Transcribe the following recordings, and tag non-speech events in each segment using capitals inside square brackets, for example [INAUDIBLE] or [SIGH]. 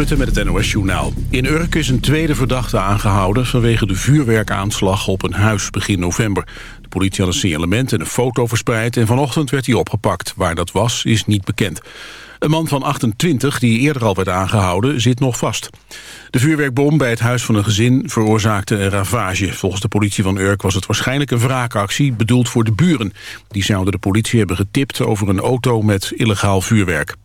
Met het NOS Journaal. In Urk is een tweede verdachte aangehouden... vanwege de vuurwerkaanslag op een huis begin november. De politie had een signalement en een foto verspreid... en vanochtend werd hij opgepakt. Waar dat was, is niet bekend. Een man van 28, die eerder al werd aangehouden, zit nog vast. De vuurwerkbom bij het huis van een gezin veroorzaakte een ravage. Volgens de politie van Urk was het waarschijnlijk een wraakactie... bedoeld voor de buren. Die zouden de politie hebben getipt over een auto met illegaal vuurwerk.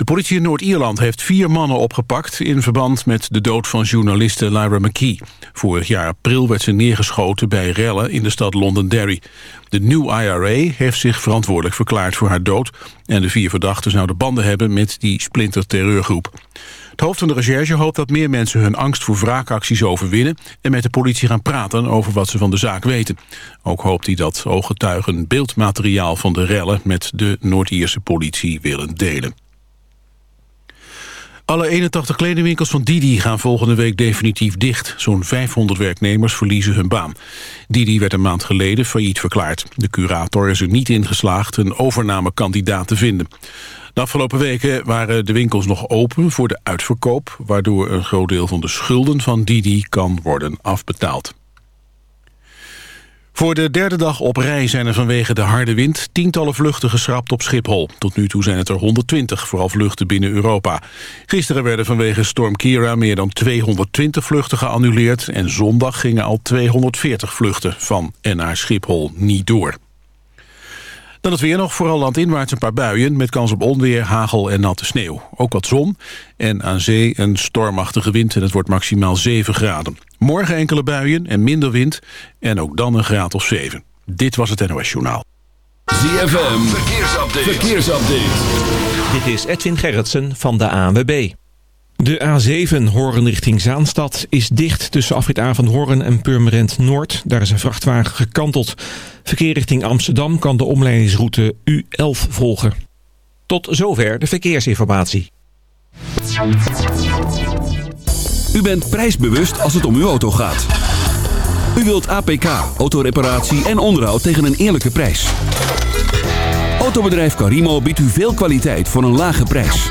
De politie in Noord-Ierland heeft vier mannen opgepakt... in verband met de dood van journaliste Lyra McKee. Vorig jaar april werd ze neergeschoten bij rellen in de stad Londonderry. De New IRA heeft zich verantwoordelijk verklaard voor haar dood... en de vier verdachten zouden banden hebben met die splinter-terreurgroep. Het hoofd van de recherche hoopt dat meer mensen hun angst voor wraakacties overwinnen... en met de politie gaan praten over wat ze van de zaak weten. Ook hoopt hij dat ooggetuigen beeldmateriaal van de rellen... met de Noord-Ierse politie willen delen. Alle 81 kledingwinkels van Didi gaan volgende week definitief dicht. Zo'n 500 werknemers verliezen hun baan. Didi werd een maand geleden failliet verklaard. De curator is er niet in geslaagd een overnamekandidaat te vinden. De afgelopen weken waren de winkels nog open voor de uitverkoop... waardoor een groot deel van de schulden van Didi kan worden afbetaald. Voor de derde dag op rij zijn er vanwege de harde wind tientallen vluchten geschrapt op Schiphol. Tot nu toe zijn het er 120, vooral vluchten binnen Europa. Gisteren werden vanwege storm Kira meer dan 220 vluchten geannuleerd... en zondag gingen al 240 vluchten van en naar Schiphol niet door. Dan het weer nog, vooral landinwaarts een paar buien... met kans op onweer, hagel en natte sneeuw. Ook wat zon en aan zee een stormachtige wind... en het wordt maximaal 7 graden. Morgen enkele buien en minder wind en ook dan een graad of 7. Dit was het NOS Journaal. ZFM, verkeersupdate. verkeersupdate. Dit is Edwin Gerritsen van de ANWB. De A7 Horen richting Zaanstad is dicht tussen afrit A van Horen en Purmerend Noord. Daar is een vrachtwagen gekanteld. Verkeer richting Amsterdam kan de omleidingsroute U11 volgen. Tot zover de verkeersinformatie. U bent prijsbewust als het om uw auto gaat. U wilt APK, autoreparatie en onderhoud tegen een eerlijke prijs. Autobedrijf Carimo biedt u veel kwaliteit voor een lage prijs.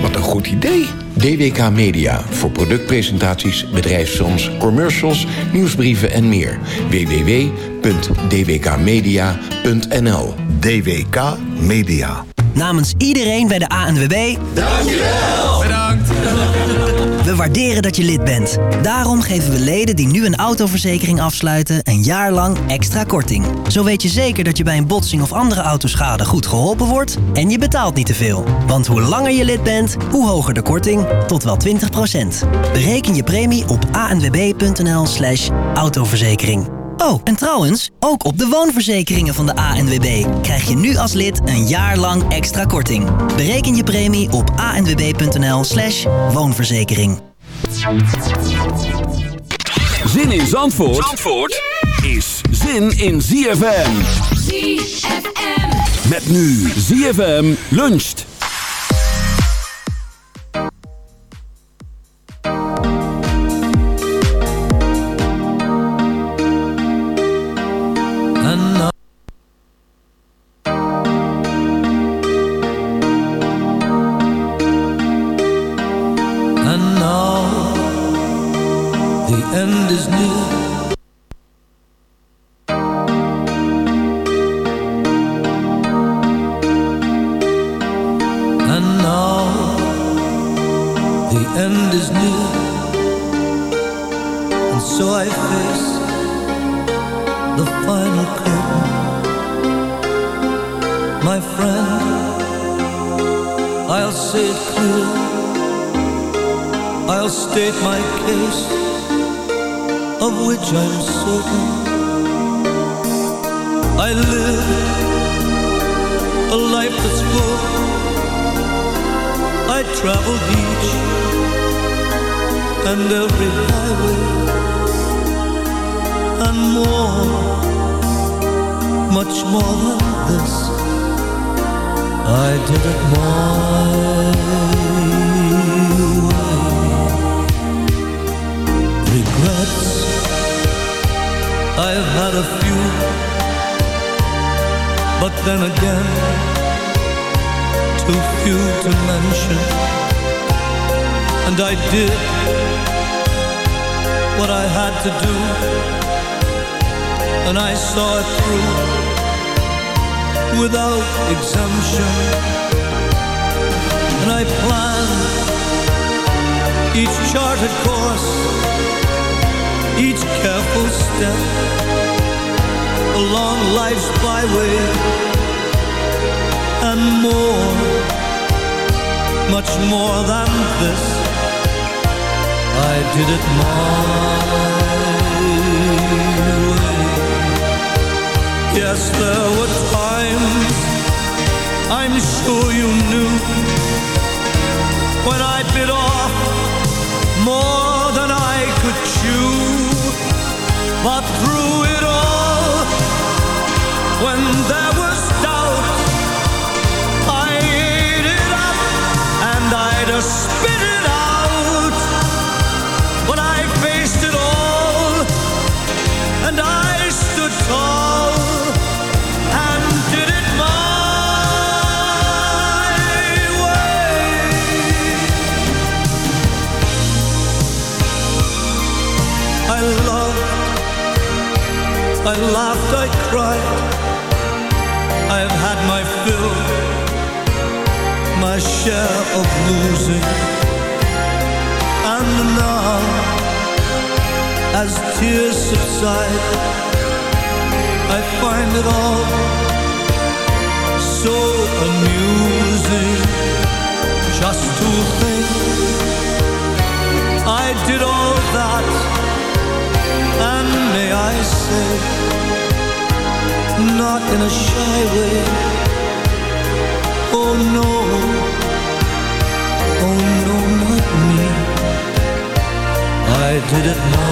Wat een goed idee. DWK Media. Voor productpresentaties, bedrijfsfilms, commercials, nieuwsbrieven en meer. www.dwkmedia.nl DWK Media. Namens iedereen bij de ANWB... Dankjewel! Bedankt! [LAUGHS] We waarderen dat je lid bent. Daarom geven we leden die nu een autoverzekering afsluiten... een jaar lang extra korting. Zo weet je zeker dat je bij een botsing of andere autoschade goed geholpen wordt... en je betaalt niet te veel. Want hoe langer je lid bent, hoe hoger de korting. Tot wel 20% Bereken je premie op anwb.nl slash autoverzekering. Oh, en trouwens, ook op de woonverzekeringen van de ANWB krijg je nu als lid een jaar lang extra korting. Bereken je premie op anwb.nl/slash woonverzekering. Zin in Zandvoort, Zandvoort is zin in ZFM. ZFM. Met nu ZFM luncht. Do And I saw it through without exemption And I planned each charted course Each careful step along life's byway and more, much more than this. I did it my. Yes, there were times I'm sure you knew when I bit off more than I could chew. But through it all, when there was doubt spit it out. Laughed, I. I've had my fill my share of losing And now As tears subside I find it all So amusing Just to think I did all that And may I say Not in a shy way Oh no, oh no, not me. I did it my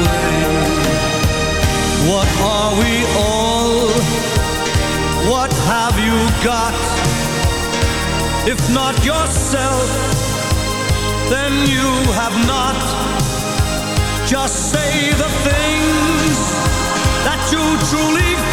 way. What are we all? What have you got? If not yourself, then you have not. Just say the things you truly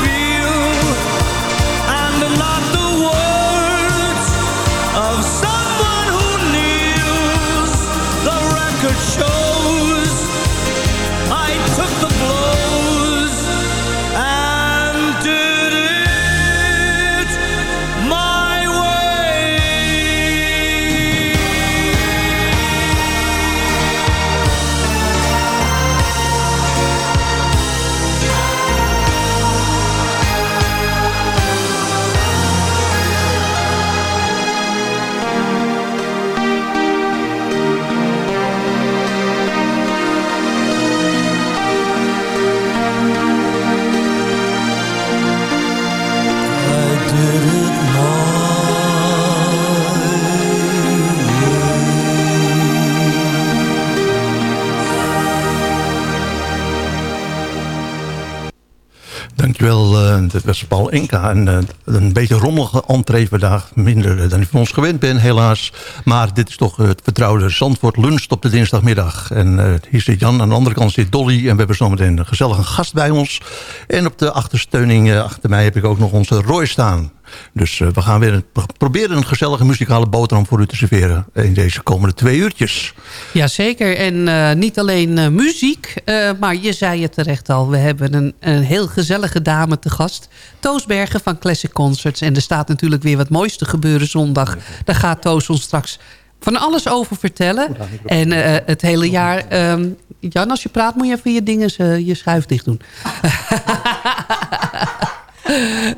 Het was Paul Inca. En, uh, een beetje rommelige entree vandaag. Minder dan ik van ons gewend ben, helaas. Maar dit is toch het vertrouwde Zandvoort lunch op de dinsdagmiddag. En uh, hier zit Jan, aan de andere kant zit Dolly. En we hebben zometeen een gezellige gast bij ons. En op de achtersteuning uh, achter mij heb ik ook nog onze Roy staan. Dus uh, we gaan weer een, proberen een gezellige muzikale boterham voor u te serveren... in deze komende twee uurtjes. Jazeker, en uh, niet alleen uh, muziek, maar je zei het terecht al... we hebben een, een heel gezellige dame te gast. Toos Bergen van Classic Concerts. En er staat natuurlijk weer wat moois te gebeuren zondag. Daar gaat Toos ons straks van alles over vertellen. En het hele jaar... Um, Jan, als je praat moet je even je dingen, je schuif dicht doen.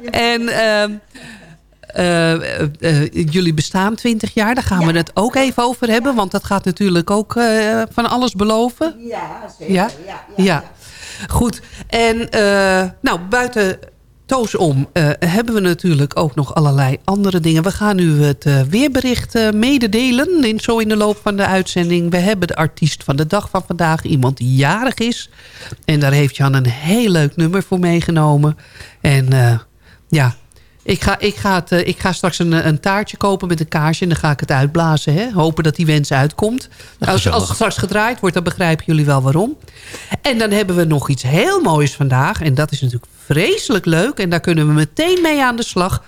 [LAUGHS] en uh, jullie bestaan 20 jaar. Daar gaan ja. we het ook even over hebben. Want dat gaat natuurlijk ook van alles beloven. Ja, zeker. Ja, ja. Goed. En nou, buiten Toos om uh, hebben we natuurlijk ook nog allerlei andere dingen. We gaan u het uh, weerbericht uh, mededelen, in, zo in de loop van de uitzending. We hebben de artiest van de dag van vandaag, iemand die jarig is. En daar heeft Jan een heel leuk nummer voor meegenomen. En ja, ik ga, ik ga, het, ik ga straks een, een, taartje kopen met een kaarsje en dan ga ik het uitblazen. Hè? Hopen dat die wens uitkomt. als, als het straks gedraaid wordt, dan begrijpen jullie wel waarom. En dan hebben we nog iets heel moois vandaag. En dat is natuurlijk vreselijk leuk. En daar kunnen we meteen mee aan de slag.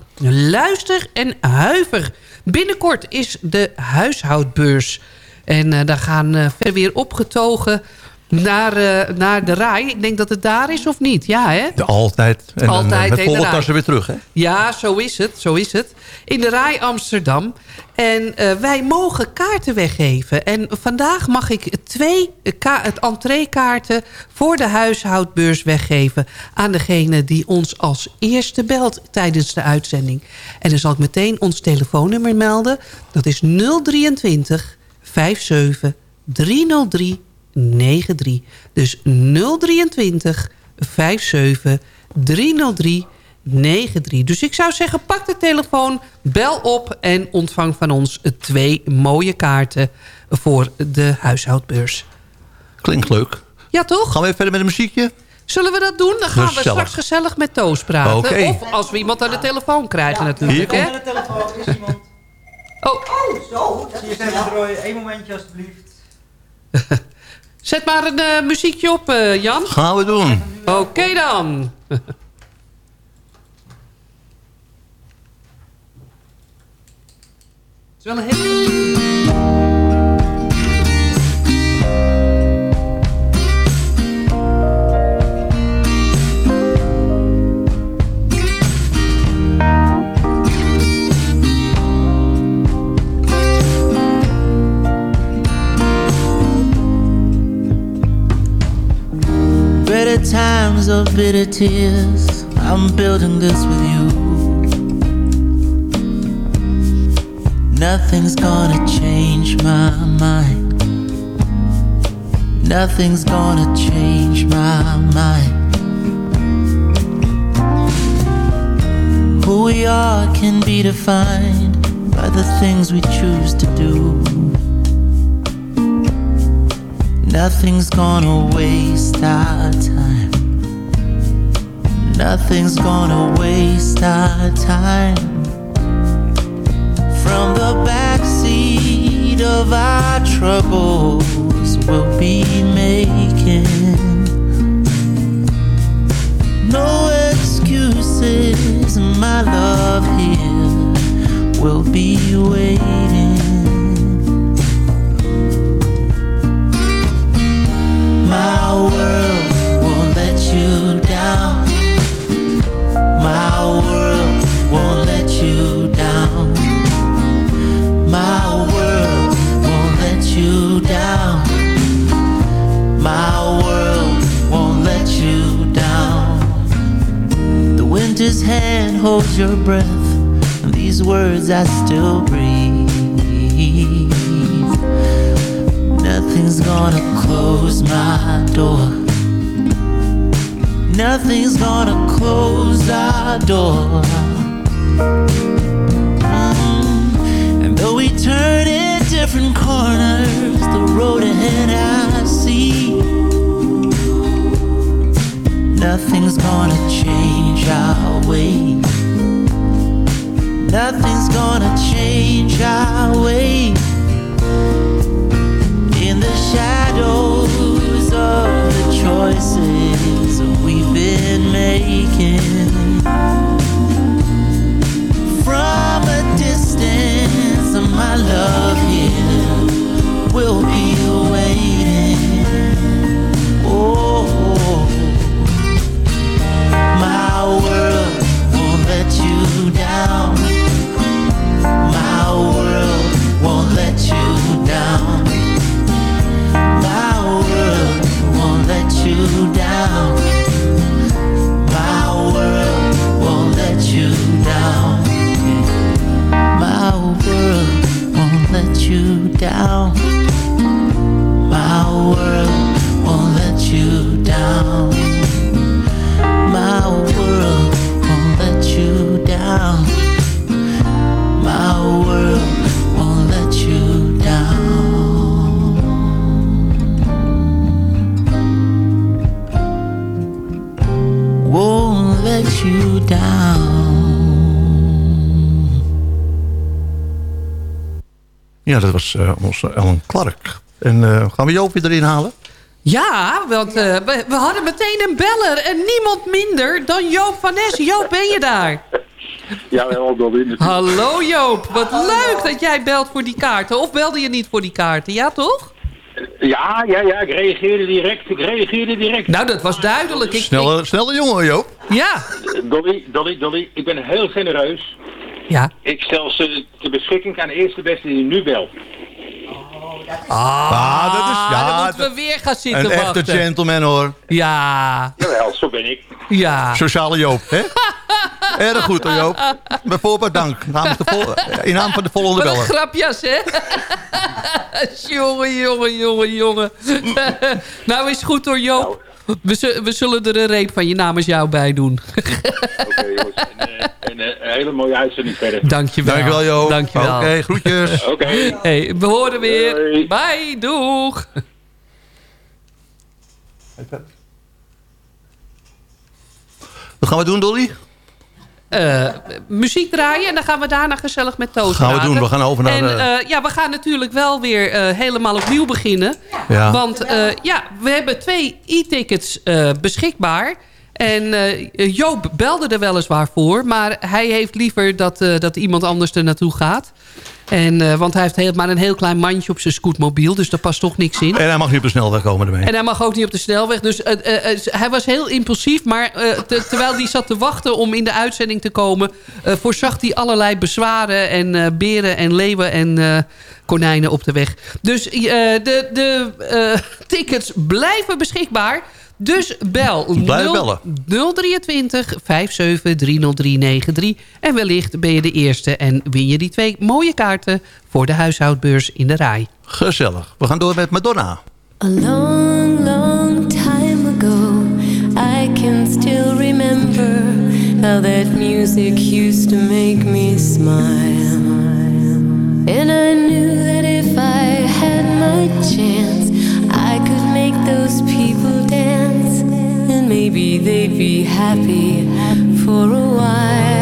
Luister en huiver. Binnenkort is de huishoudbeurs. En uh, daar gaan uh, verder weer opgetogen naar, uh, naar de RAI. Ik denk dat het daar is of niet. Ja, hè? De, altijd. En altijd dan, met volle tassen weer terug, hè? Ja, zo is het. Zo is het. In de RAI Amsterdam. En uh, wij mogen kaarten weggeven. En vandaag mag ik twee het entreekaarten voor de huishoudbeurs weggeven... aan degene die ons als eerste belt tijdens de uitzending. En dan zal ik meteen ons telefoonnummer melden. Dat is 023 57 303 93. Dus 023 57 303 93. Dus ik zou zeggen, pak de telefoon, bel op... en ontvang van ons twee mooie kaarten voor de huishoudbeurs. Klinkt leuk. Ja, toch? Gaan we even verder met een muziekje? Zullen we dat doen? Dan gaan gezellig. we straks gezellig met Toos praten. Okay. Of als we iemand aan de telefoon krijgen ja, natuurlijk. Hier komt aan de telefoon. Is iemand... Oh, oh zo. Dat is Eén momentje alstublieft. [LAUGHS] Zet maar een uh, muziekje op, uh, Jan. Gaan we doen. Oké okay, dan. Het is wel een hele... Better times or bitter tears, I'm building this with you. Nothing's gonna change my mind. Nothing's gonna change my mind. Who we are can be defined by the things we choose to do. Nothing's gonna waste our time. Nothing's gonna waste our time. From the backseat of our troubles, we'll be making no excuses. My love here will be waiting. Breath, these words I still breathe. Nothing's gonna close my door. Nothing's gonna close our door. I'll wait Ja, dat was uh, onze Ellen Clark. En uh, gaan we Joop weer erin halen? Ja, want uh, we, we, hadden meteen een beller. En niemand minder dan Joop van Nes. Joop, ben je daar? Ja, wel Dolly. Hallo Joop, wat leuk dat jij belt voor die kaarten. Of belde je niet voor die kaarten, ja toch? Ja, ja, ja, ik reageerde direct. Ik reageerde direct. Nou, dat was duidelijk. Ik, snelle, snelle jongen, Joop. Ja. Dolly, Dolly, Dolly, ik ben heel genereus. Ja. Ik stel ze ter beschikking aan de eerste beste die nu belt. Ah, ah, dat is, ja, dan moeten we weer gaan zitten Een wachten. echte gentleman, hoor. Ja. Jawel, zo ben ik. Ja. Sociale Joop, hè? [LAUGHS] Erg goed, hoor, Joop. Bijvoorbeeld dank. Namens de vol in naam van de volgende Wat beller. een grapjas, hè? [LAUGHS] jongen, jongen, jongen, jongen. [LAUGHS] nou, is goed hoor, Joop. We, we, zullen er een reep van je namens jou bij doen. Oké, okay, jongens. En, en uh, een hele mooie uitzending verder. Dankjewel. Dankjewel, Joop. Dankjewel. Oké, okay, groetjes. [LAUGHS] Oké. Okay. Hey, we horen weer. Doei. Bye, doeg. Wat gaan we doen, Dolly? Uh, muziek draaien en dan gaan we daarna gezellig met Toos gaan we doen, we gaan over naar... En uh, ja, we gaan natuurlijk wel weer uh, helemaal opnieuw beginnen. Ja. Want ja, we hebben twee e-tickets beschikbaar. En Joop belde er weliswaar voor, maar hij heeft liever dat, dat iemand anders er naartoe gaat. En, uh, want hij heeft heel, maar een heel klein mandje op zijn scootmobiel. Dus daar past toch niks in. En hij mag niet op de snelweg komen ermee. En hij mag ook niet op de snelweg. Dus uh, uh, hij was heel impulsief. Maar te, terwijl hij zat te wachten om in de uitzending te komen... voorzag hij allerlei bezwaren en beren en leeuwen en konijnen op de weg. Dus de, de tickets blijven beschikbaar... Dus bel 0, 023 57 30393. En wellicht ben je de eerste en win je die twee mooie kaarten... voor de huishoudbeurs in de Rai. Gezellig. We gaan door met Madonna. A long, long time ago I can still remember How that music used to make me smile And I knew that if I had my chance I could make those people dance and maybe they'd be happy for a while.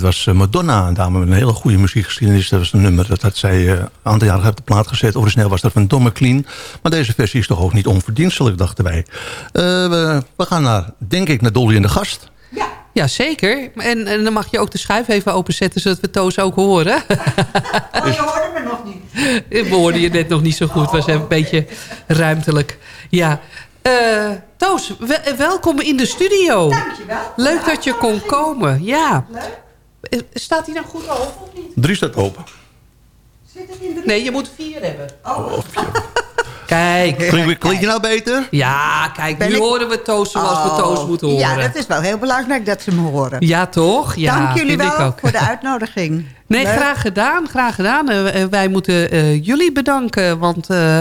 Dat was eh, Madonna, een dame met een hele goede muziekgeschiedenis. Dat was een nummer dat had zij uh, een aantal jaren op de plaat gezet. Origineel was dat van Domme Clean. Maar deze versie is toch ook niet onverdienstelijk, dachten wij. Uh, we, we, gaan naar, denk ik, naar Dolly en de Gast. Ja. Ja, zeker. En, en, dan mag je ook de schuif even openzetten... zodat we Toos ook horen. [LAUGHS] Oh, je hoorde me nog niet. We hoorden je net nog niet zo goed. Het was een beetje ruimtelijk. Ja. Uh, Toos, welkom in de studio. Dankjewel. Leuk dat je kon komen. Ja. Leuk. Staat hij nou goed open of niet? Drie staat open. Zit het in drie? Nee, je moet vier hebben. Oh, oh vier. [LAUGHS] Kijk. Klinkt klink je nou beter? Ja, kijk, Ben nu ik- horen we Toos zoals we Oh, Toos moeten horen. Ja, dat is wel heel belangrijk dat ze me horen. Ja, toch? Ja, Dank jullie vind ik wel ook. voor de [LAUGHS] uitnodiging. Nee, Leuk. graag gedaan, graag gedaan. Eh, eh, wij moeten eh, jullie bedanken, want eh,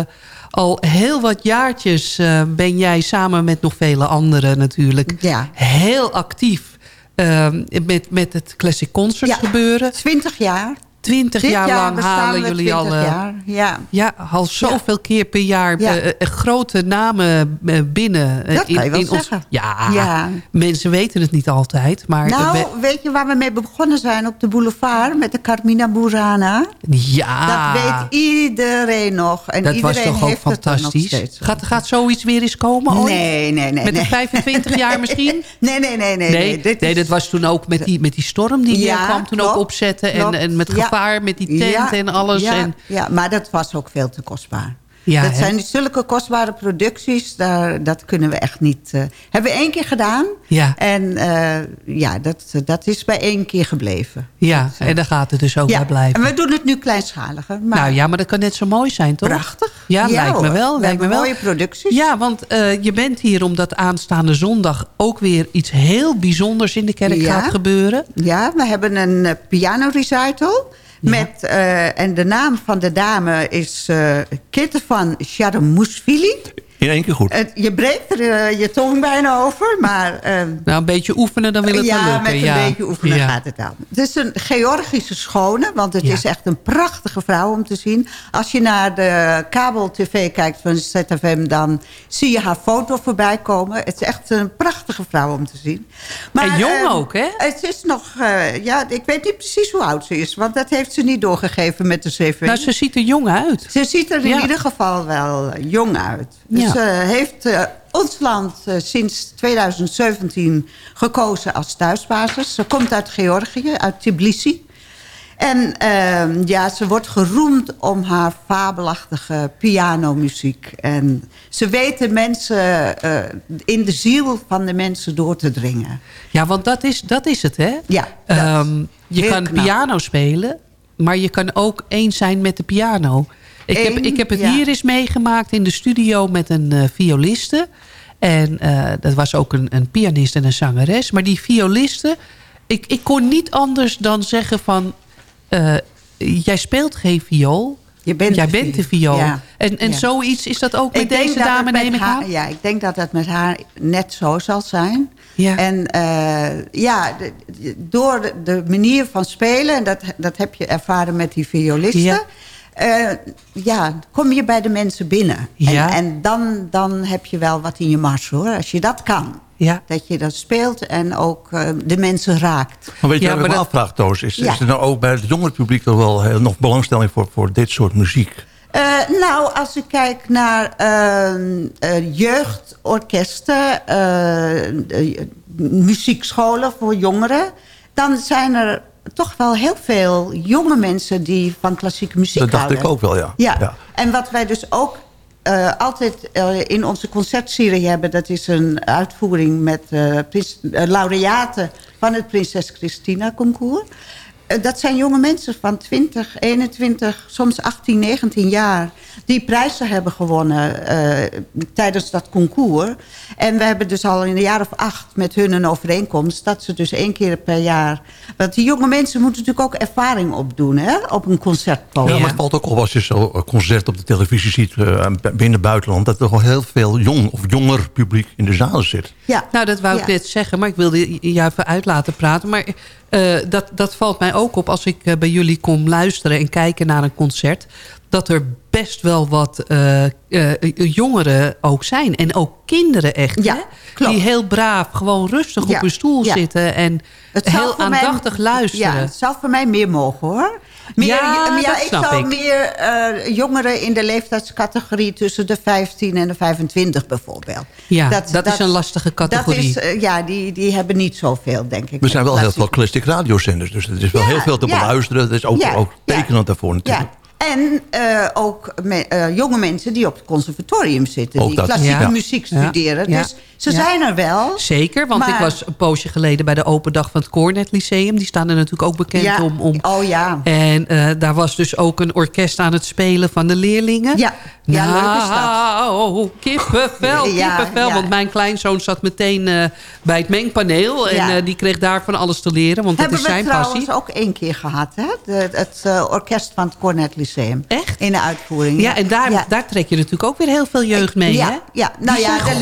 al heel wat jaartjes eh, ben jij samen met nog vele anderen natuurlijk Ja. heel actief eh, met, met het Classic Concert Ja. gebeuren. 20 jaar. Twintig jaar, lang halen jullie al, 20 jaar. Ja. ja, al zoveel keer per jaar Ja. eh, eh, grote namen eh, binnen. Dat kan je wel zeggen. ja, Ja. mensen weten het niet altijd, maar Nou, we- weet je waar we mee begonnen zijn op de boulevard met de Carmina Burana? ja, Dat weet iedereen nog. En dat was iedereen toch ook fantastisch. Gaat, gaat zoiets weer eens komen? ooit? Nee, nee, nee. Met nee. de [LAUGHS] 25 jaar misschien? Nee, nee, nee. nee, Nee, dit nee, is- dat was toen ook met die, met die storm die hier kwam toen klopt, ook opzetten. En, en met Ja. Met die tent Ja, en alles. Ja, En, ja, maar dat was ook veel te kostbaar. Ja, dat hè? zijn zulke kostbare producties, daar, dat kunnen we echt niet... eh, hebben we één keer gedaan. Ja. En eh, ja, dat, dat is bij één keer gebleven. ja, en daar gaat het dus ook Ja, bij blijven. en we doen het nu kleinschaliger. Maar Nou ja, maar dat kan net zo mooi zijn, toch? prachtig. Ja, lijkt me wel. We Lijkt me hebben wel. mooie producties. Ja, want eh, je bent hier omdat aanstaande zondag ook weer iets heel bijzonders in de kerk gaat gebeuren. Ja, we hebben een eh, piano recital. Met, eh, en de naam van de dame is eh Kitte van Sharamoushvili. In één keer goed. Je breekt er eh, je tong bijna over, maar... eh, Nou, een beetje oefenen, dan wil het wel ja, lukken. met een ja. beetje oefenen Ja. gaat het dan. Het is een Georgische schone, want het Ja. is echt een prachtige vrouw om te zien. Als je naar de kabel-tv kijkt van ZFM, dan zie je haar foto voorbij komen. Het is echt een prachtige vrouw om te zien. En jong eh, ook, hè? Het is nog, eh, ja, ik weet niet precies hoe oud ze is, want dat heeft ze niet doorgegeven met de cv. Nou, ze ziet er jong uit. Ze ziet er in Ja. ieder geval wel eh, jong uit. Dus Ja. ze heeft eh, ons land eh, sinds 2017 gekozen als thuisbasis. Ze komt uit Georgië, uit Tbilisi. En ehm, ja, ze wordt geroemd om haar fabelachtige pianomuziek. En ze weten mensen eh, in de ziel van de mensen door te dringen. Ja, want dat is, dat is het, hè? Ja. Ehm, je kan knap. piano spelen, maar je kan ook eens zijn met de piano. Ik, heb, ik heb het ja. hier eens meegemaakt in de studio met een eh, violiste. En eh, dat was ook een, een pianist en een zangeres. Maar die violiste, ik, ik kon niet anders dan zeggen van... eh, jij speelt geen viool, Je bent jij de bent de viool. Ja. En, en Ja. zoiets is dat ook met Ik deze dame, neem ik haar- aan? Ja, ik denk dat dat met haar net zo zal zijn. Ja. En ja, de- door de, de manier van spelen... en dat, dat heb je ervaren met die violisten... Ja. eh, ja, kom je bij de mensen binnen. Ja. En, en dan, dan heb je wel wat in je mars, hoor. Als je dat kan. Ja. Dat je dat speelt en ook eh, de mensen raakt. Maar weet je Ja, wat ik me dat- afvraag, Toos? Is, Ja. is er nou ook bij het jongere publiek toch wel heel, nog belangstelling voor, voor dit soort muziek? Eh, nou, als ik kijk naar ehm, eh, jeugdorkesten, eh, eh, muziekscholen voor jongeren... dan zijn er toch wel heel veel jonge mensen die van klassieke muziek Dat dacht houden. ik ook wel, ja. Ja, Ja. en wat wij dus ook eh, altijd eh, in onze concertserie hebben... dat is een uitvoering met eh, prins, laureaten van het Prinses Christina Concours. Eh, dat zijn jonge mensen van 20, 21, soms 18, 19 jaar... die prijzen hebben gewonnen eh, tijdens dat concours. En we hebben dus al in een jaar of acht met hun een overeenkomst... dat ze dus één keer per jaar... want die jonge mensen moeten natuurlijk ook ervaring opdoen hè, op een concertpodium. Ja, maar het valt ook op als je zo een concert op de televisie ziet eh, binnen buitenland... dat er wel heel veel jong of jonger publiek in de zalen zit. Ja. Nou, dat wou ik net zeggen, maar ik wilde jou even uit laten praten. Maar eh, dat, dat valt mij ook op als ik eh, bij jullie kom luisteren en kijken naar een concert. dat er best wel wat eh, jongeren ook zijn. En ook kinderen echt. Ja, hè? Die heel braaf gewoon rustig Ja, op hun stoel ja. zitten. En heel mij- aandachtig luisteren. Ja, het zou voor mij meer mogen hoor. Meer, Ja, maar ja, dat ik snap zou ik. meer eh, jongeren in de leeftijdscategorie tussen de 15 en de 25 bijvoorbeeld. Ja, dat is een lastige categorie. Dat is, eh, ja, die, die hebben niet zoveel, denk ik. Er zijn wel heel veel classic radiozenders. Dus er is wel Ja, heel veel te ja. beluisteren. Dat is ook, Ja, ook ja. tekenend daarvoor natuurlijk. Ja. En eh, ook me- eh, jonge mensen die op het conservatorium zitten. Ook die dat. klassieke Ja. muziek studeren. Ja. Dus ze Ja. zijn er wel. Zeker, want ik was een poosje geleden bij de open dag van het Cornet Lyceum. Die staan er natuurlijk ook bekend Ja. om, om. Oh ja. En eh, daar was dus ook een orkest aan het spelen van de leerlingen. Ja, ja leuk is dat. Nou, kippenvel, [LAUGHS] kippenvel. Want mijn kleinzoon zat meteen eh, bij het mengpaneel. En eh, die kreeg daar van alles te leren, want dat Hebben is we zijn trouwens passie. ook één keer gehad, hè? De- het orkest van het Cornet Lyceum. Echt? In de uitvoering. Ja, en daar, daar trek je natuurlijk ook weer heel veel jeugd mee, ja, hè? ja, nou ja, de goed.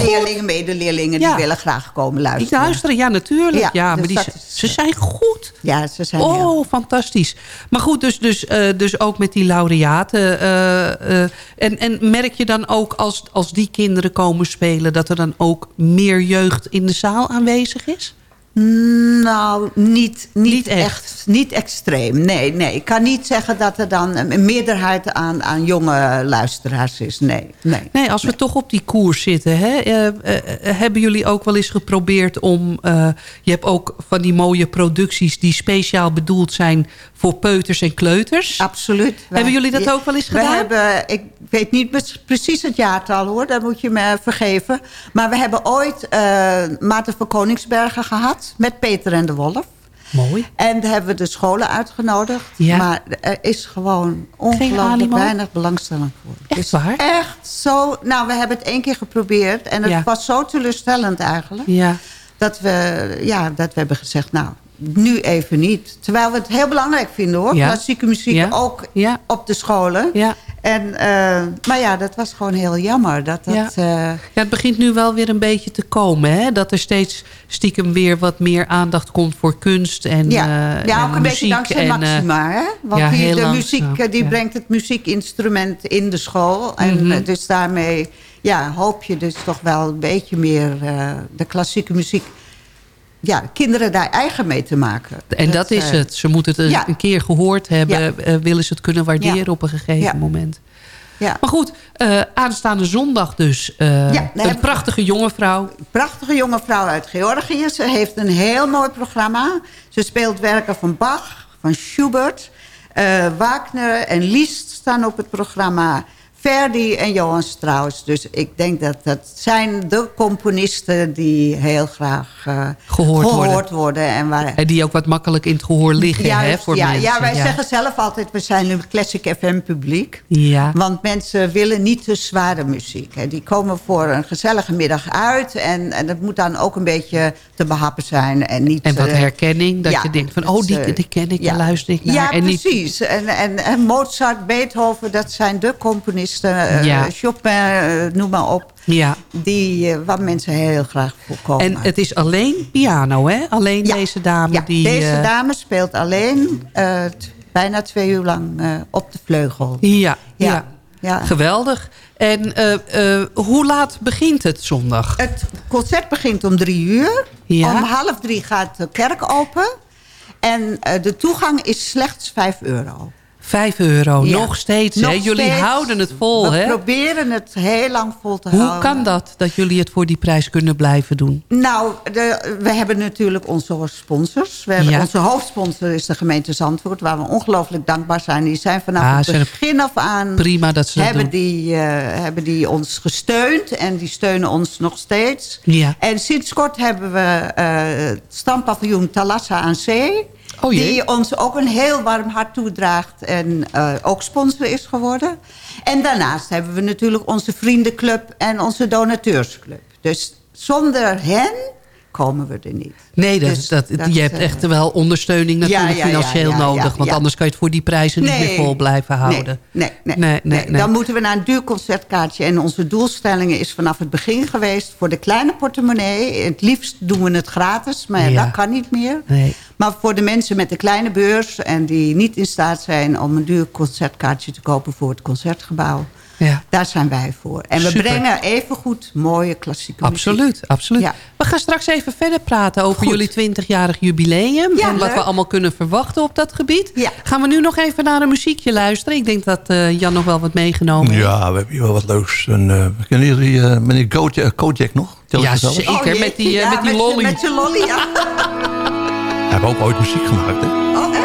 Leerlingen, Ja. die willen graag komen Die luisteren. luisteren, ja, natuurlijk. Ja, Ja, maar dus die, ze- is- ze zijn goed. Ja, ze zijn heel... Oh, fantastisch. Maar goed, dus, dus, eh, dus ook met die laureaten. eh, eh, en, en merk je dan ook als, als die kinderen komen spelen... dat er dan ook meer jeugd in de zaal aanwezig is? Nou, niet, niet, Niet echt. echt. Niet extreem. Nee, nee. Ik kan niet zeggen dat er dan een meerderheid aan, aan jonge luisteraars is. Nee, nee. Nee, als we toch op die koers zitten... Hè, eh, eh, eh, hebben jullie ook wel eens geprobeerd om... je hebt ook van die mooie producties... die speciaal bedoeld zijn voor peuters en kleuters. Absoluut. Hebben jullie dat ook wel eens we gedaan? Hebben, ik weet niet precies het jaartal hoor, daar moet je me vergeven. Maar we hebben ooit Maarten van Koningsbergen gehad met Peter en de Wolf. Mooi. En daar hebben we de scholen uitgenodigd. Ja. Maar er is gewoon ongelooflijk weinig belangstelling voor. Echt is waar? Echt zo. Nou, we hebben het één keer geprobeerd. En het Ja. was zo teleurstellend eigenlijk. Ja. Dat we, ja, dat we hebben gezegd, nou, nu even niet. Terwijl we het heel belangrijk vinden hoor. Ja. Klassieke muziek ook op de scholen. Ja. En, eh, maar ja, dat was gewoon heel jammer. Dat dat, Ja. eh, Ja, het begint nu wel weer een beetje te komen. Hè? Dat er steeds stiekem weer wat meer aandacht komt voor kunst en ja, eh, ja en ook een beetje dankzij en, Maxima. Hè? Want ja, die, de muziek die brengt het muziekinstrument in de school. En Mhm. dus daarmee ja, hoop je dus toch wel een beetje meer de klassieke muziek... Ja, kinderen daar eigen mee te maken. En dat, is eh, het. Ze moeten het ja. een keer gehoord hebben. eh, willen ze het kunnen waarderen Ja. op een gegeven Ja. moment. Ja. Maar goed, eh, aanstaande zondag dus. eh, Ja, een prachtige jonge vrouw. prachtige jonge vrouw uit Georgië. Ze heeft een heel mooi programma. Ze speelt werken van Bach, van Schubert. Wagner en Liszt staan op het programma. Verdi en Johann Strauss. Dus ik denk dat dat zijn de componisten die heel graag eh, Gehoord worden. worden. En waar, En die ook wat makkelijk in het gehoor liggen hè, voor ja, mensen. ja, wij zeggen zelf altijd, we zijn een Classic FM publiek. Ja. Want mensen willen niet te zware muziek. Hè. Die komen voor een gezellige middag uit. En, en dat moet dan ook een beetje te behappen zijn. En, niet, En wat eh, herkenning. Dat ja, je denkt van, oh, die, eh, die ken ik, ja. daar luister ik naar. Ja, en niet, precies. En, en, en Mozart, Beethoven, dat zijn de componisten. Eh, Ja. Chopin, eh, noem maar op. ja. Die, eh, waar mensen heel graag voor komen. En het is alleen piano, hè? Alleen Ja. deze dame ja, die... deze eh, dame speelt alleen eh, bijna twee uur lang eh, op de vleugel. Ja, ja. Ja, geweldig. En eh, eh, hoe laat begint het zondag? Het concert begint om drie uur. Ja. Om half drie gaat de kerk open. En eh, de toegang is slechts 5 euro. Vijf euro, Ja. nog steeds. Nog hè? Jullie steeds. houden het vol, We hè? proberen het heel lang vol te Hoe houden. kan dat, dat jullie het voor die prijs kunnen blijven doen? Nou, de, we hebben natuurlijk onze sponsors. We hebben, Ja. Onze hoofdsponsor is de gemeente Zandvoort... waar we ongelooflijk dankbaar zijn. Die zijn vanaf Ah, het begin af aan... Prima dat ze dat hebben doen. die, eh, hebben die ons gesteund. En die steunen ons nog steeds. Ja. En sinds kort hebben we eh, het stampaviljoen Talassa aan Zee... Oh die ons ook een heel warm hart toedraagt... en eh, ook sponsor is geworden. En daarnaast hebben we natuurlijk onze vriendenclub... en onze donateursclub. Dus zonder hen komen we er niet. Nee, dat, Dus dat, dat, je hebt eh, echt wel ondersteuning natuurlijk ja, financieel nodig. Want anders kan je het voor die prijzen niet meer vol blijven houden. Nee, nee, Nee, nee. Dan moeten we naar een duur concertkaartje. En onze doelstelling is vanaf het begin geweest... voor de kleine portemonnee. Het liefst doen we het gratis, maar dat kan niet meer. Maar voor de mensen met de kleine beurs... en die niet in staat zijn om een duur concertkaartje te kopen... voor het Concertgebouw, Ja. daar zijn wij voor. En we Super. brengen evengoed mooie klassieke muziek. Absoluut, absoluut. Ja. We gaan straks even verder praten over Goed. jullie 20-jarig jubileum. Ja, en wat leuk. we allemaal kunnen verwachten op dat gebied. Ja. Gaan we nu nog even naar een muziekje luisteren. Ik denk dat eh, Jan nog wel wat meegenomen heeft. Ja, we hebben hier wel wat leuks. En, eh, kennen jullie eh, meneer Kojak, Kojak nog? Tel Ja, zeker. Oh, met die, ja, met die je- lolly. Met je lolly, ja. Hij heeft ook ooit muziek gemaakt, hè? Oh,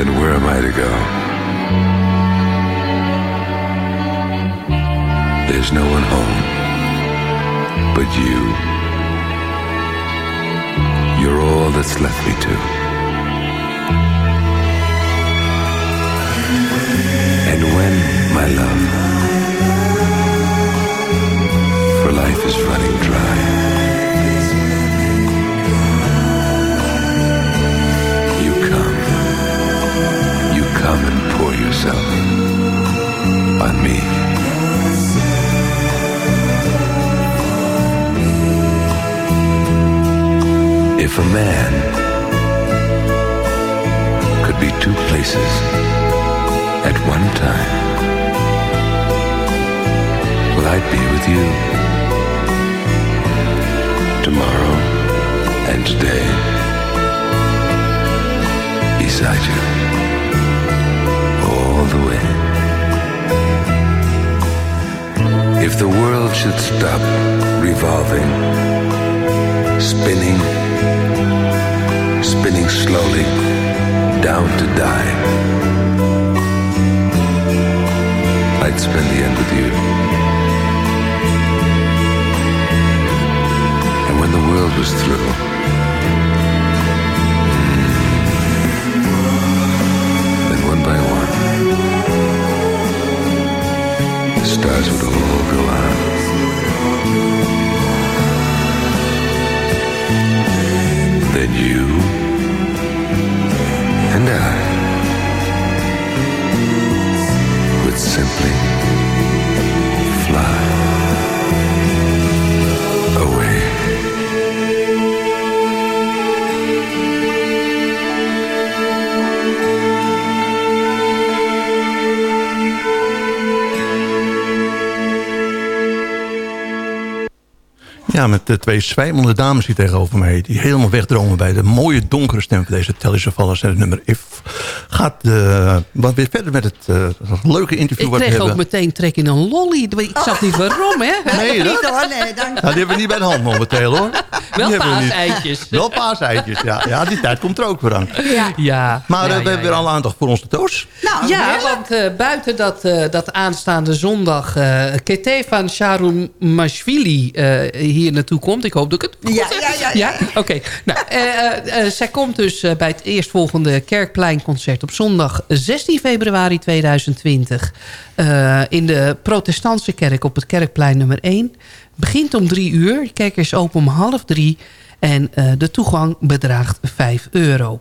then where am I to go? There's no one home but you. You're all that's left me to. And when, my love, for life is running dry, come and pour yourself on me. If a man could be two places at one time, well, I'd be with you tomorrow and today beside you If the world should stop revolving, spinning, spinning slowly down to die, I'd spend the end with you. And when the world was through, Then you. And I would simply Ja, met de twee zwijmende dames hier tegenover mij... die helemaal wegdromen bij de mooie donkere stem van deze Telly Savalas... en het nummer If. Gaat uh, wat weer verder met het uh, leuke interview Ik wat we kreeg hebben. ook meteen trek in een lolly. Ik zag niet waarom, hè? [LAUGHS] Nee, Niet hoor, nee, dank Nou, die hebben we niet bij de hand momenteel, hoor. Wel paaseitjes. Wel paaseitjes, ja. Ja, die tijd komt er ook weer aan. Ja. ja. Maar Ja, uh, we ja, hebben weer alle aandacht voor onze toos. Nou, ja, want uh, buiten dat, uh, dat aanstaande zondag uh, Ketefan Sharumashvili uh, hier naartoe komt. Ik hoop dat ik het goed Ja, heb. ja, ja, ja. ja? Oké. Okay. Nou, uh, uh, zij komt dus uh, bij het eerstvolgende Kerkpleinconcert op zondag 16 februari 2020. Uh, in de protestantse kerk op het Kerkplein nummer 1. Begint om drie uur. De kerk is open om half drie. En uh, de toegang bedraagt 5 euro.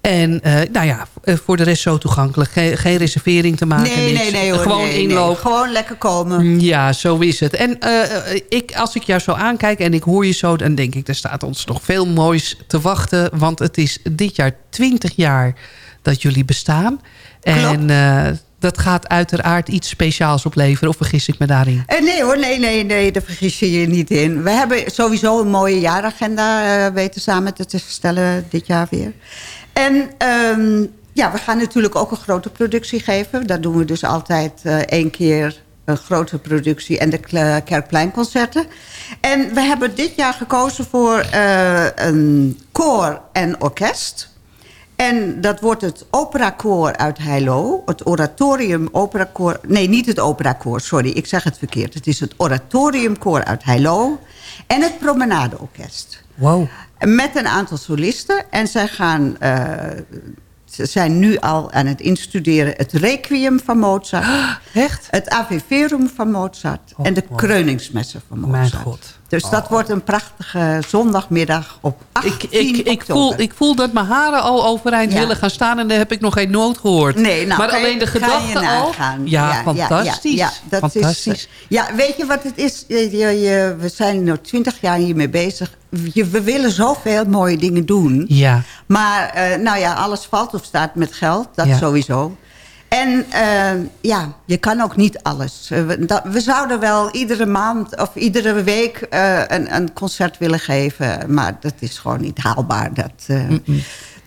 En uh, nou ja, voor de rest zo toegankelijk. Geen, geen reservering te maken. Nee, niks. nee, nee. Hoor, Gewoon nee, inloop. Nee. Gewoon lekker komen. Ja, zo is het. En uh, ik, als ik jou zo aankijk en ik hoor je zo... dan denk ik, er staat ons nog veel moois te wachten. Want het is dit jaar 20 jaar dat jullie bestaan. Klopt. En dat gaat uiteraard iets speciaals opleveren. Of vergis ik me daarin? Eh, nee hoor, nee, nee, nee, daar vergis je je niet in. We hebben sowieso een mooie jaaragenda uh, weten samen te stellen dit jaar weer. En um, ja, we gaan natuurlijk ook een grote productie geven. Dat doen we dus altijd uh, één keer een grote productie en de Kerkpleinconcerten. En we hebben dit jaar gekozen voor een koor en orkest. En dat wordt het operakoor uit Heilo. Het oratorium operakoor... Nee, niet het operakoor, sorry. Ik zeg het verkeerd. Het is het oratoriumkoor uit Heilo. En het promenadeorkest. Wow. Met een aantal solisten. En zij gaan... Uh, ze zijn nu al aan het instuderen het Requiem van Mozart. [GASPS] Echt? Het Ave Verum van Mozart. Oh, en de wow. Kreuningsmessen van Mozart. Mijn god. Dus dat oh. wordt een prachtige zondagmiddag op 18 ik, ik, ik voel, ik voel dat mijn haren al overeind ja. willen gaan staan... en daar heb ik nog geen nood gehoord. Nee, nou, maar alleen de gedachte al... Ja, ja, fantastisch. Ja, dat fantastisch. Is, ja, weet je wat het is? Je, je, we zijn nu 20 jaar hiermee bezig. Je, we willen zoveel mooie dingen doen. Ja. Maar uh, nou ja, alles valt of staat met geld. Dat sowieso. En uh, ja, je kan ook niet alles. We, dat, we, zouden wel iedere maand of iedere week uh, een, een, concert willen geven. Maar dat is gewoon niet haalbaar. Dat.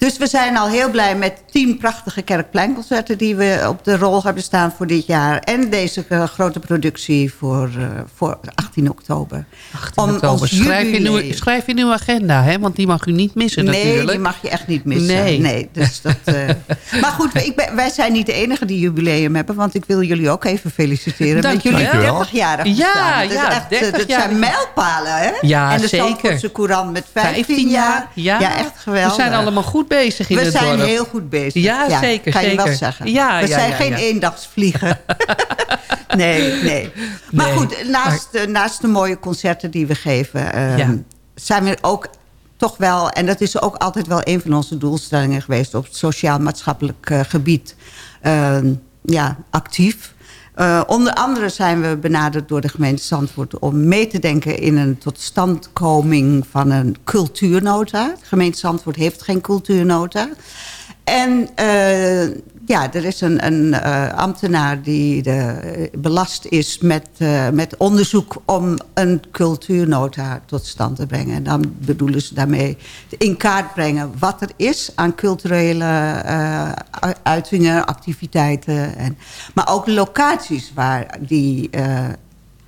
Dus we zijn al heel blij met tien prachtige kerkpleinconcerten... die we op de rol hebben staan voor dit jaar. En deze uh, grote productie voor, uh, voor 18 oktober. 18 Om oktober. Schrijf je, nu, schrijf uw agenda, hè? want die mag u niet missen nee, natuurlijk. Nee, die mag je echt niet missen. Nee. nee dus dat, uh... [LAUGHS] maar goed, ik ben, wij zijn niet de enige die jubileum hebben... want ik wil jullie ook even feliciteren Dank met jullie 30-jarig Ja, ja, echt, 30 Dat zijn mijlpalen, hè? Ja, en de zeker. Courant met 15, 15 jaar. Ja. ja, echt geweldig. We zijn allemaal goed bezig in we het zijn heel goed bezig. Ja, ja zeker. Kan zeker. je wel zeggen. Ja, we ja, zijn geen eendagsvliegen. [LAUGHS] nee, nee. Maar Nee. goed, naast, maar... naast de mooie concerten die we geven... Um, Ja. zijn we ook toch wel... en dat is ook altijd wel een van onze doelstellingen geweest... op het sociaal-maatschappelijk uh, gebied um, ja, actief... Uh, onder andere zijn we benaderd door de gemeente Zandvoort... om mee te denken in een totstandkoming van een cultuurnota. De gemeente Zandvoort heeft geen cultuurnota. En uh, ja, er is een, een uh, ambtenaar die de, belast is met, uh, met onderzoek... om een cultuurnota tot stand te brengen. En dan bedoelen ze daarmee in kaart brengen wat er is... aan culturele uitingen, activiteiten. En, maar ook locaties waar die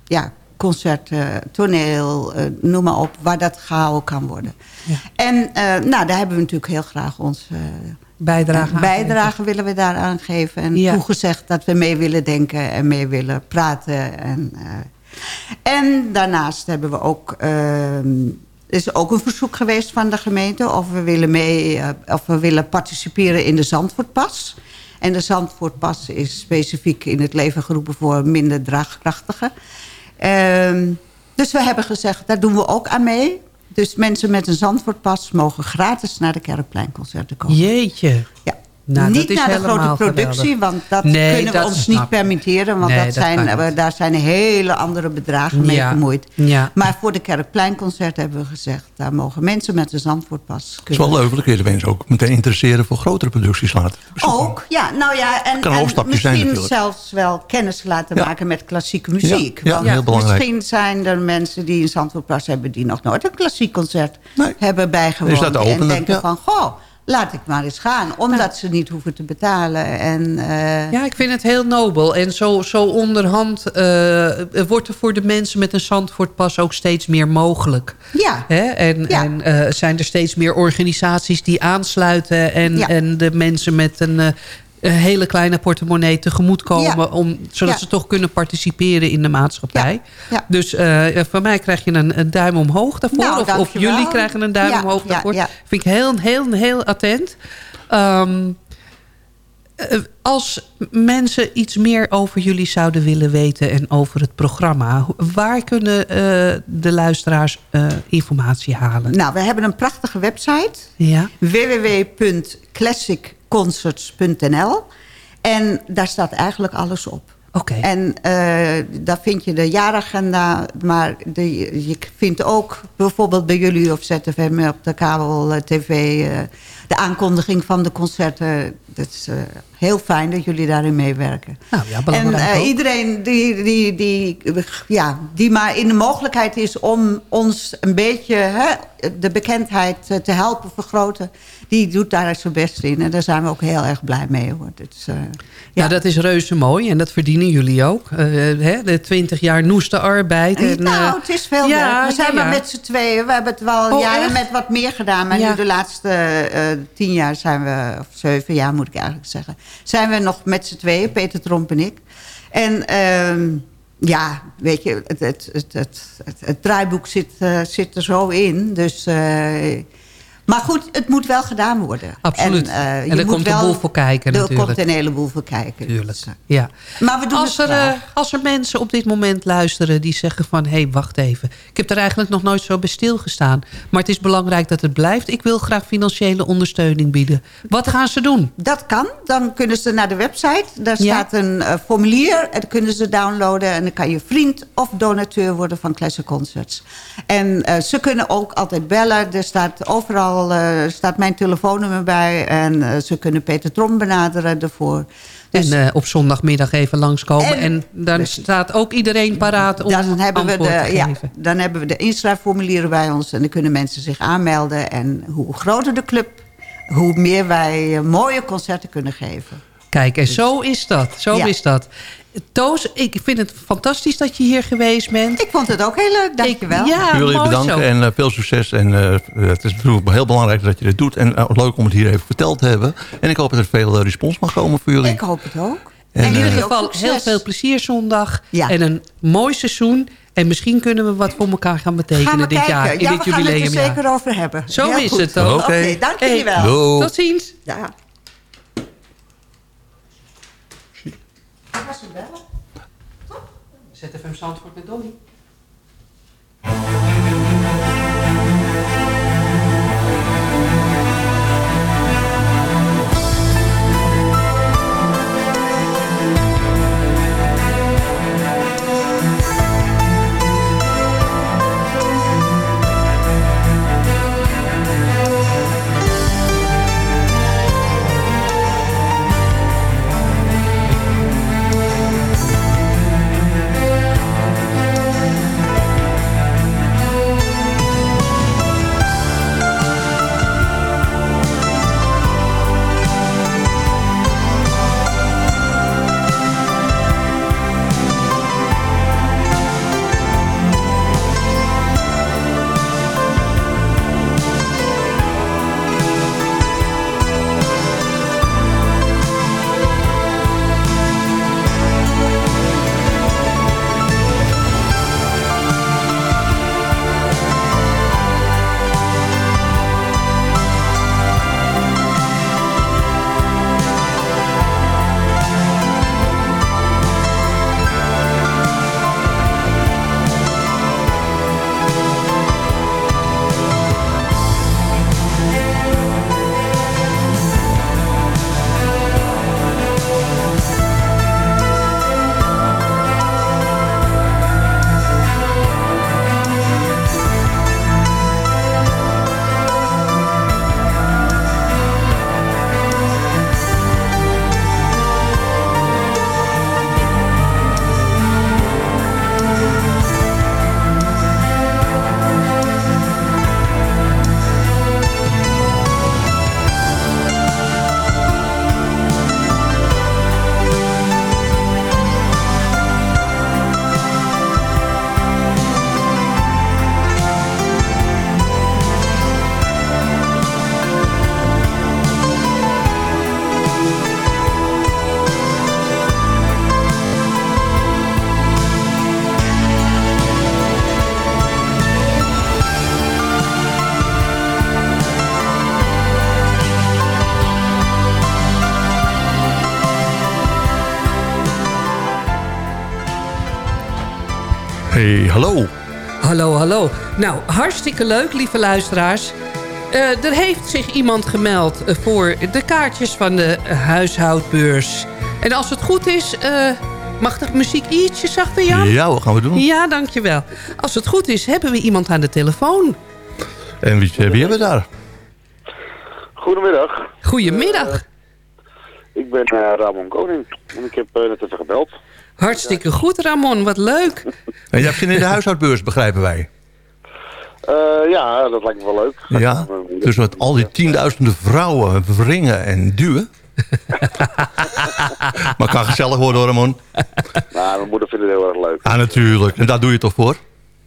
ja, concerten, toneel, noem maar op... waar dat gehouden kan worden. Ja. En nou, daar hebben we natuurlijk heel graag ons bijdrage, bijdrage willen we daaraan geven. En ja. toegezegd dat we mee willen denken en mee willen praten. En, uh, en daarnaast hebben we ook... Uh, is ook een verzoek geweest van de gemeente... of we willen, mee, uh, of we willen participeren in de Zandvoortpas. En de Zandvoortpas is specifiek in het leven geroepen... voor minder draagkrachtigen. dus we hebben gezegd, daar doen we ook aan mee... Dus mensen met een Zandvoortpas mogen gratis naar de Kerkpleinconcerten komen. Jeetje. Ja. Nou, niet naar de grote productie, geweldig. want dat nee, kunnen we dat ons niet permitteren. Want nee, dat dat zijn, daar zijn hele andere bedragen mee ja. gemoeid. Ja. Maar voor de Kerkpleinconcert hebben we gezegd... daar mogen mensen met een Zandvoortpas Het is wel leuk, dan kun je de mensen ook meteen interesseren... voor grotere producties laten bezoeken. Ook, ja. Nou ja, en, kan een en misschien zijn, zelfs wel kennis laten ja. maken met klassieke muziek. Ja, ja heel belangrijk. Misschien zijn er mensen die een Zandvoortpas hebben... die nog nooit een klassiek concert nee. hebben bijgewoond. Is dat open, en denken ja. van, goh laat ik maar eens gaan. Omdat nou. ze niet hoeven te betalen. En, uh... Ja, ik vind het heel nobel. En zo, zo onderhand uh, wordt er voor de mensen met een Zandvoortpas ook steeds meer mogelijk. Ja. Hè? En, ja. en uh, zijn er steeds meer organisaties die aansluiten. En, ja. en de mensen met een een hele kleine portemonnee tegemoetkomen... Ja. Om, zodat ja. ze toch kunnen participeren in de maatschappij. Ja. Dus uh, van mij krijg je een, een duim omhoog daarvoor. Nou, of, of jullie krijgen een duim omhoog daarvoor. Vind ik heel, heel, heel attent. Um, uh, als mensen iets meer over jullie zouden willen weten... en over het programma... waar kunnen uh, de luisteraars informatie halen? Nou, we hebben een prachtige website. Ja. www.classic concerts.nl. En daar staat eigenlijk alles op. Oké. En uh, daar vind je de jaaragenda, maar de, je vindt ook bijvoorbeeld bij jullie of ZFM op de kabel uh, tv uh, de aankondiging van de concerten. Dat is heel fijn dat jullie daarin meewerken. Nou, ja, belangrijk en iedereen die, die, die, ja, die maar in de mogelijkheid is om ons een beetje hè, de bekendheid te helpen vergroten die doet daar zijn best in. En daar zijn we ook heel erg blij mee. Hoor. Dus, ja. ja. dat is reuze mooi. En dat verdienen jullie ook. Hè, de 20 jaar noeste arbeid. En, nou, het is veel ja, werk. We zijn ja, maar met z'n tweeën. We hebben het wel oh, jaren echt? met wat meer gedaan. Maar nu de laatste tien jaar zijn we... Of zeven jaar moet ik eigenlijk zeggen. Zijn we nog met z'n tweeën. Peter Tromp en ik. En... Ehm, ja, weet je, het, het, het, het, draaiboek zit, zit er zo in. Dus maar goed, het moet wel gedaan worden. Absoluut. En, uh, en er komt een boel voor kijken er natuurlijk. Er komt een heleboel voor kijken. Tuurlijk, dus, ja. Maar we doen als het er, uh, als er mensen op dit moment luisteren die zeggen van... hé, hey, wacht even. Ik heb er eigenlijk nog nooit zo bij stilgestaan. Maar het is belangrijk dat het blijft. Ik wil graag financiële ondersteuning bieden. Wat gaan ze doen? Dat kan. Dan kunnen ze naar de website. Daar ja. staat een uh, formulier. En dan kunnen ze downloaden. En dan kan je vriend of donateur worden van Classic Concerts. En ze kunnen ook altijd bellen. Er staat overal uh, staat mijn telefoonnummer bij. En uh, ze kunnen Peter Trom benaderen ervoor. Dus, en uh, op zondagmiddag even langskomen. En, en dan dus, staat ook iedereen paraat om dan hebben we de, te ja. Dan hebben we de inschrijfformulieren bij ons. En dan kunnen mensen zich aanmelden. En hoe groter de club, hoe meer wij mooie concerten kunnen geven. Kijk, en dus, zo is dat. Zo ja. is dat. Toos, ik vind het fantastisch dat je hier geweest bent. Ik vond het ook heel leuk, dankjewel. Ja, Jullie bedankt zo. en uh, veel succes. En uh, het is natuurlijk heel belangrijk dat je dit doet. En uh, leuk om het hier even verteld te hebben. En ik hoop dat er veel respons mag komen voor jullie. Ik hoop het ook. En, in ieder geval heel veel plezier zondag. Ja. En een mooi seizoen. En misschien kunnen we wat voor elkaar gaan betekenen gaan dit kijken. jaar. In ja, dit we gaan het er zeker over hebben. Zo heel is goed. het dan. Oké, okay. okay, dank jullie hey, wel. Tot ziens. Ja. Ze bellen? ZFM Zandvoort met Dolly. Hartstikke leuk, lieve luisteraars. Uh, er heeft zich iemand gemeld voor de kaartjes van de huishoudbeurs. En als het goed is, uh, Mag de muziek ietsje zachter, Jan? Ja, wat gaan we doen? Ja, dankjewel. Als het goed is, hebben we iemand aan de telefoon. En wie, wie hebben we daar? Goedemiddag. Goedemiddag. Ik ben eh, Ramon Koning en ik heb uh, net even gebeld. Hartstikke goed, Ramon. Wat leuk. En je hebt zin in de huishoudbeurs, begrijpen wij. Uh, ja, dat lijkt me wel leuk. Ja, dus met al die tienduizenden vrouwen wringen en duwen. [LAUGHS] maar kan gezellig worden hoor, Ramon. Nou, mijn moeder vindt het heel erg leuk. Ja, natuurlijk. En daar doe je het toch voor?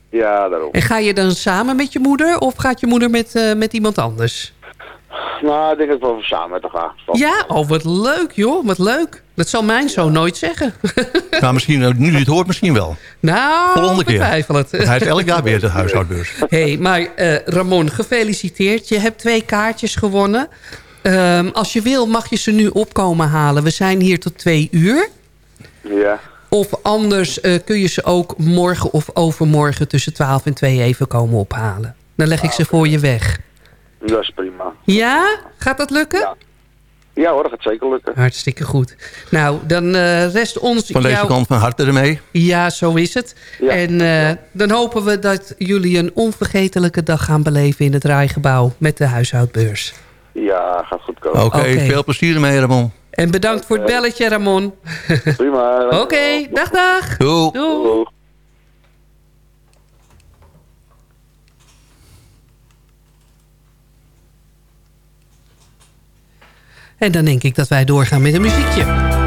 Ja, daarom. En ga je dan samen met je moeder of gaat je moeder met, uh, met iemand anders? Nou, ik denk dat we wel samen met elkaar gaan. Ja, oh wat leuk joh, wat leuk. Dat zal mijn zoon nooit zeggen. [LAUGHS] nou, misschien, nu je het hoort, misschien wel. Nou, Volgende keer. het. Hij is elk jaar weer de huishoudbeurs. [LAUGHS] hey, maar uh, Ramon, gefeliciteerd. Je hebt twee kaartjes gewonnen. Um, als je wil, mag je ze nu opkomen halen. We zijn hier tot twee uur. Ja. Of anders uh, kun je ze ook morgen of overmorgen tussen 12 en 2 even komen ophalen. Dan leg ik ze voor je weg. Dat is prima. Ja? Gaat dat lukken? Ja. Ja hoor, dat gaat zeker lukken. Hartstikke goed. Nou, dan uh, rest ons... Van deze jou... kant van harte ermee. Ja, zo is het. Ja. En uh, dan hopen we dat jullie een onvergetelijke dag gaan beleven in het draaigebouw met de huishoudbeurs. Ja, gaat goed komen. Oké, okay, okay. veel plezier ermee Ramon. En bedankt voor het belletje Ramon. [LAUGHS] Prima. Oké, okay, dag dag. Doei. Doei. En dan denk ik dat wij doorgaan met een muziekje.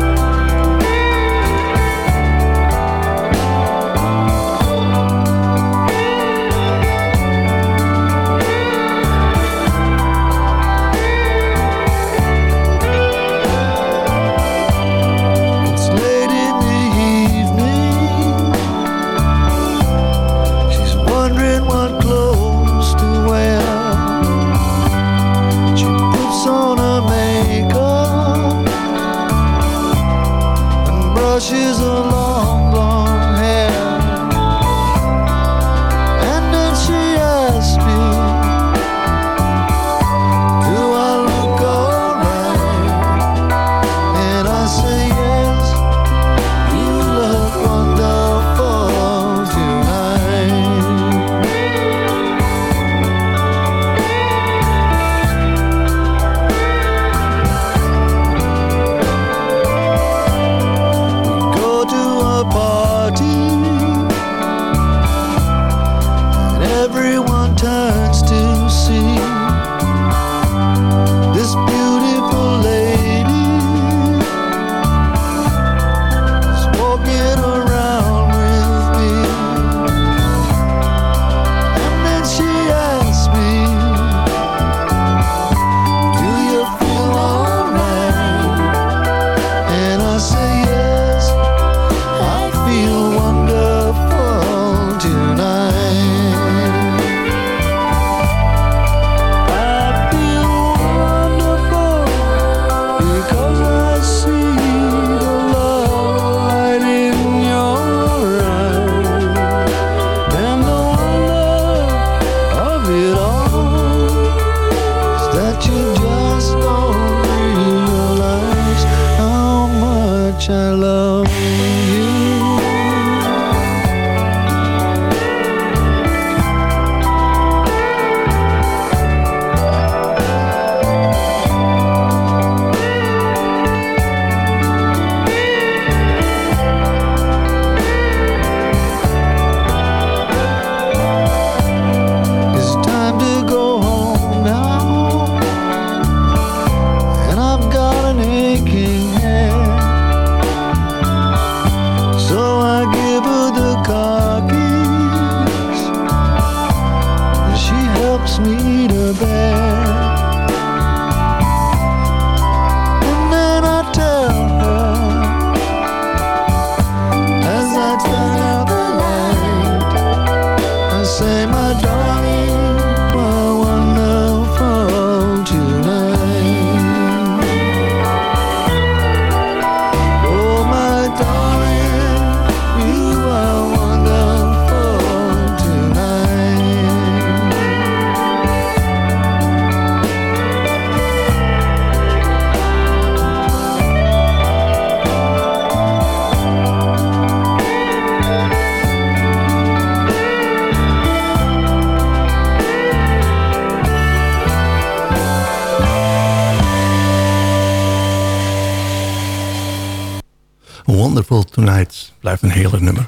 Blijft een hele nummer.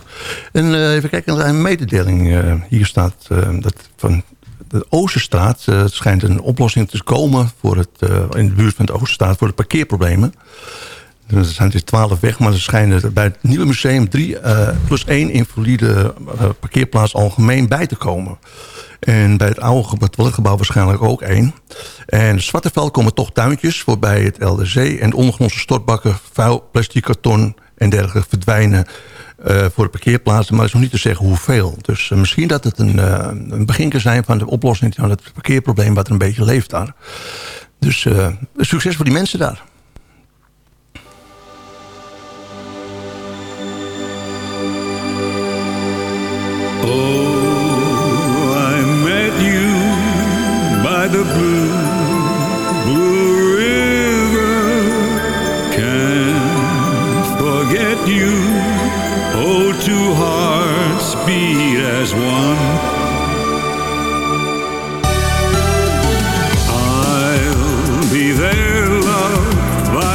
En uh, even kijken naar een mededeling. Uh, hier staat uh, dat van de Oosterstraat schijnt een oplossing te komen... Voor het, in de buurt van de Oosterstraat voor de parkeerproblemen. Er zijn dus twaalf weg, maar er schijnen bij het nieuwe museum... drie plus één invalide parkeerplaats algemeen bij te komen. En bij het oude toiletgebouw waarschijnlijk ook één. En Zwarteveld komen toch tuintjes voorbij het LDC. En de ondergrondse stortbakken, vuil, plastic, karton en dergelijke verdwijnen uh, voor de parkeerplaatsen. Maar dat is nog niet te zeggen hoeveel. Dus uh, misschien dat het een, uh, een begin kan zijn van de oplossing van het parkeerprobleem wat er een beetje leeft daar. Dus succes voor die mensen daar. Oh, I met you by the blue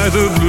Ayrılık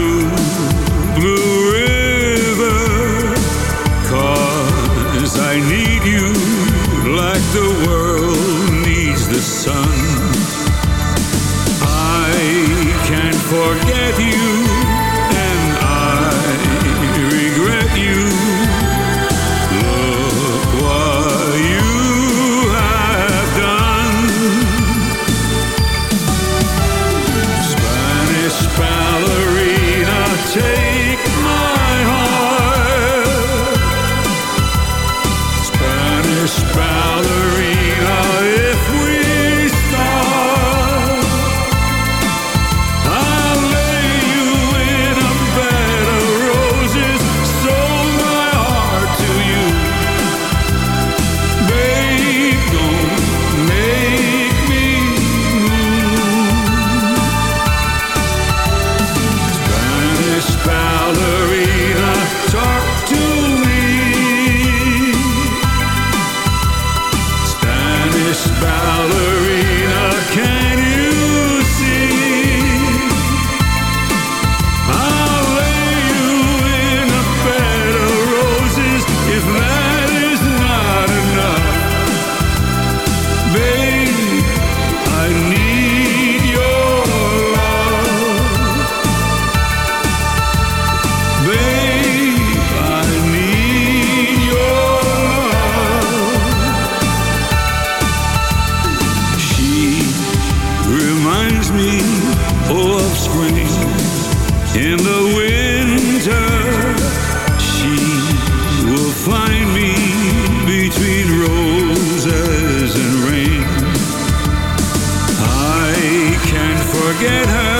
forget her.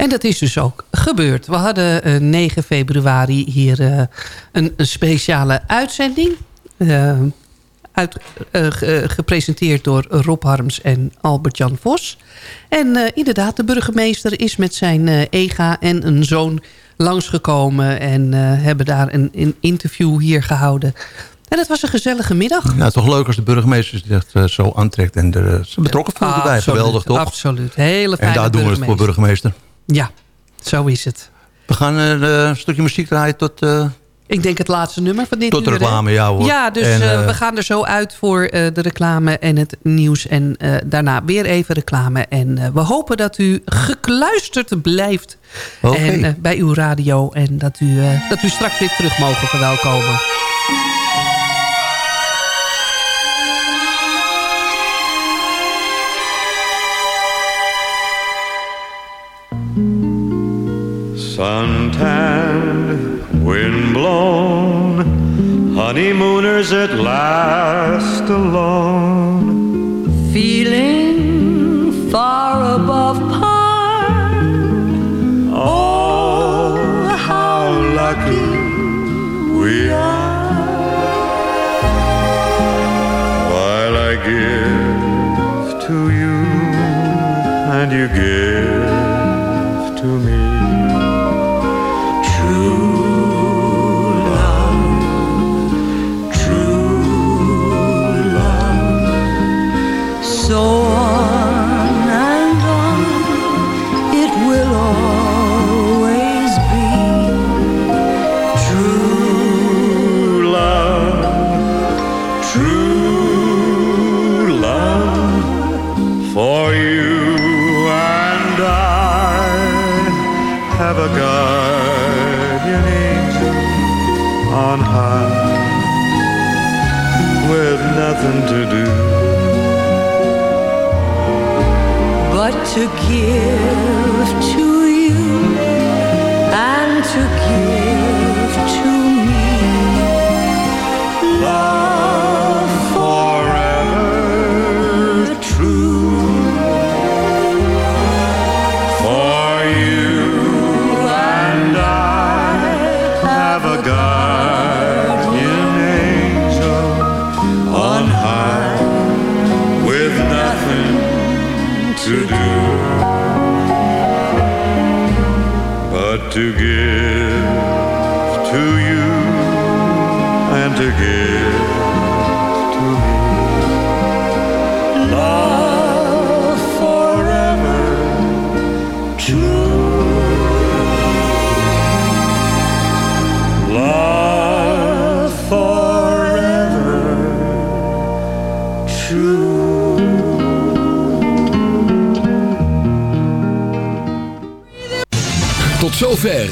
En dat is dus ook gebeurd. We hadden eh, 9 februari hier eh, een, een speciale uitzending. eh, uit, eh, ge- gepresenteerd door Rob Harms en Albert-Jan Vos. En eh, inderdaad, de burgemeester is met zijn eh, EGA en een zoon langsgekomen... en eh, hebben daar een, een interview hier gehouden. En het was een gezellige middag. Ja, toch leuk als de burgemeester zich eh, zo aantrekt en er eh, betrokken voelt erbij. Geweldig, toch? Absoluut. Hele En fijne daar doen we het voor burgemeester. Ja, zo is het. We gaan eh, een stukje muziek draaien tot... eh, Ik denk het laatste nummer van dit Tot de uur, reclame, ja, hoor. Ja, dus En, eh, eh, we gaan er zo uit voor eh, de reclame en het nieuws. En eh, daarna weer even reclame. En eh, we hopen dat u gekluisterd blijft en, eh, bij uw radio. En dat u, eh, dat u straks weer terug mogen verwelkomen. Suntanned, windblown, honeymooners at last alone. Feeling far above par. Oh, how lucky we are. While I give to you and you give